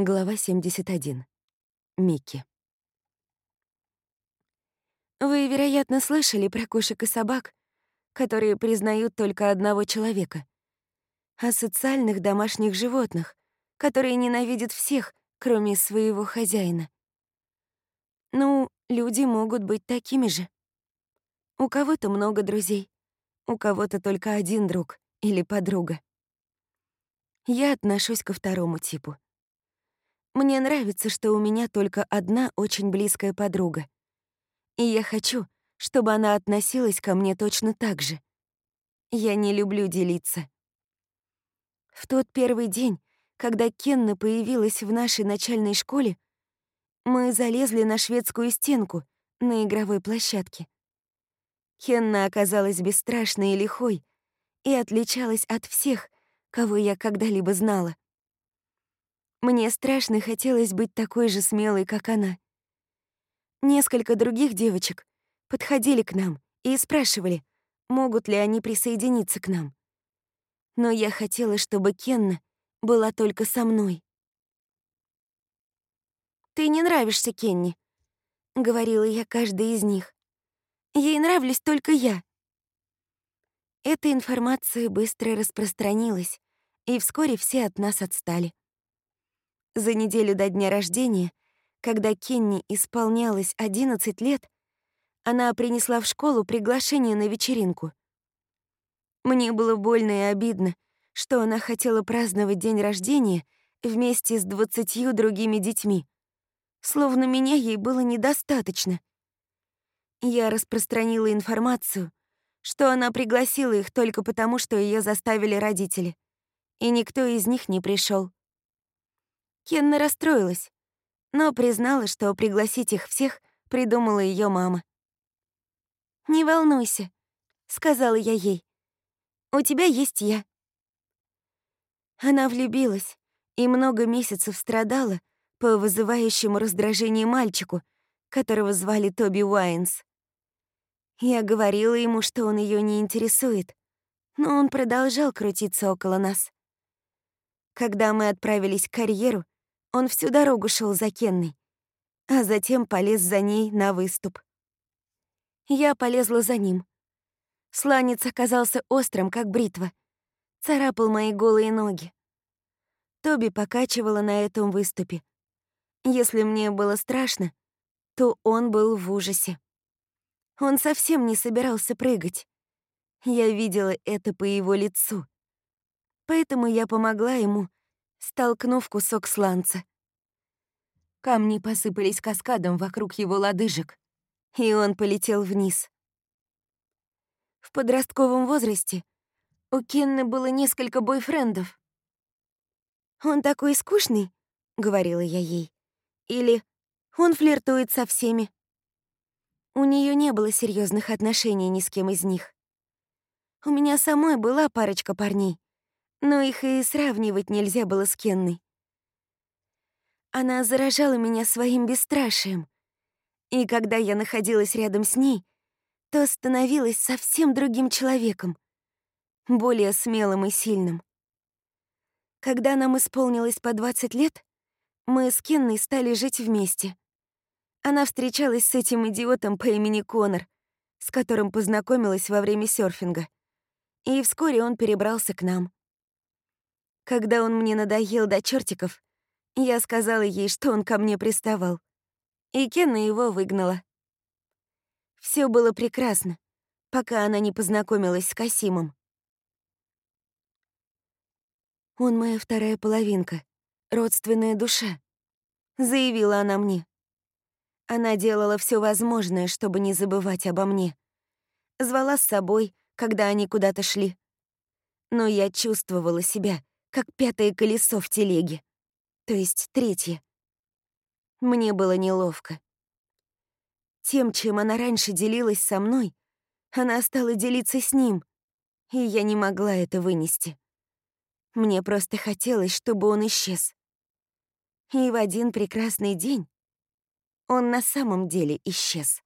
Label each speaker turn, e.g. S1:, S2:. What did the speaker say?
S1: Глава 71. Микки. Вы, вероятно, слышали про кошек и собак, которые признают только одного человека. О социальных домашних животных, которые ненавидят всех, кроме своего хозяина. Ну, люди могут быть такими же. У кого-то много друзей, у кого-то только один друг или подруга. Я отношусь ко второму типу — мне нравится, что у меня только одна очень близкая подруга. И я хочу, чтобы она относилась ко мне точно так же. Я не люблю делиться. В тот первый день, когда Кенна появилась в нашей начальной школе, мы залезли на шведскую стенку на игровой площадке. Кенна оказалась бесстрашной и лихой и отличалась от всех, кого я когда-либо знала. Мне страшно хотелось быть такой же смелой, как она. Несколько других девочек подходили к нам и спрашивали, могут ли они присоединиться к нам. Но я хотела, чтобы Кенна была только со мной. «Ты не нравишься Кенни», — говорила я каждой из них. «Ей нравлюсь только я». Эта информация быстро распространилась, и вскоре все от нас отстали. За неделю до дня рождения, когда Кенни исполнялось 11 лет, она принесла в школу приглашение на вечеринку. Мне было больно и обидно, что она хотела праздновать день рождения вместе с двадцатью другими детьми. Словно меня ей было недостаточно. Я распространила информацию, что она пригласила их только потому, что ее заставили родители, и никто из них не пришел. Кенна расстроилась, но признала, что пригласить их всех придумала ее мама. «Не волнуйся», — сказала я ей. «У тебя есть я». Она влюбилась и много месяцев страдала по вызывающему раздражение мальчику, которого звали Тоби Уайнс. Я говорила ему, что он ее не интересует, но он продолжал крутиться около нас. Когда мы отправились к карьеру, он всю дорогу шел за Кенной, а затем полез за ней на выступ. Я полезла за ним. Сланец оказался острым, как бритва, царапал мои голые ноги. Тоби покачивала на этом выступе. Если мне было страшно, то он был в ужасе. Он совсем не собирался прыгать. Я видела это по его лицу. Поэтому я помогла ему столкнув кусок сланца. Камни посыпались каскадом вокруг его лодыжек, и он полетел вниз. В подростковом возрасте у Кенны было несколько бойфрендов. «Он такой скучный», — говорила я ей. Или «Он флиртует со всеми». У нее не было серьезных отношений ни с кем из них. У меня самой была парочка парней, но их и сравнивать нельзя было с Кенной. Она заражала меня своим бесстрашием, и когда я находилась рядом с ней, то становилась совсем другим человеком, более смелым и сильным. Когда нам исполнилось по 20 лет, мы с Кенной стали жить вместе. Она встречалась с этим идиотом по имени Конор, с которым познакомилась во время серфинга. И вскоре он перебрался к нам. Когда он мне надоел до чертиков, я сказала ей, что он ко мне приставал. И Кенна его выгнала. Все было прекрасно, пока она не познакомилась с Касимом. «Он моя вторая половинка, родственная душа», — заявила она мне. Она делала все возможное, чтобы не забывать обо мне. Звала с собой, когда они куда-то шли. Но я чувствовала себя как пятое колесо в телеге, то есть третье. Мне было неловко. Тем, чем она раньше делилась со мной, она стала делиться с ним, и я не могла это вынести. Мне просто хотелось, чтобы он исчез. И в один прекрасный день он на самом деле исчез.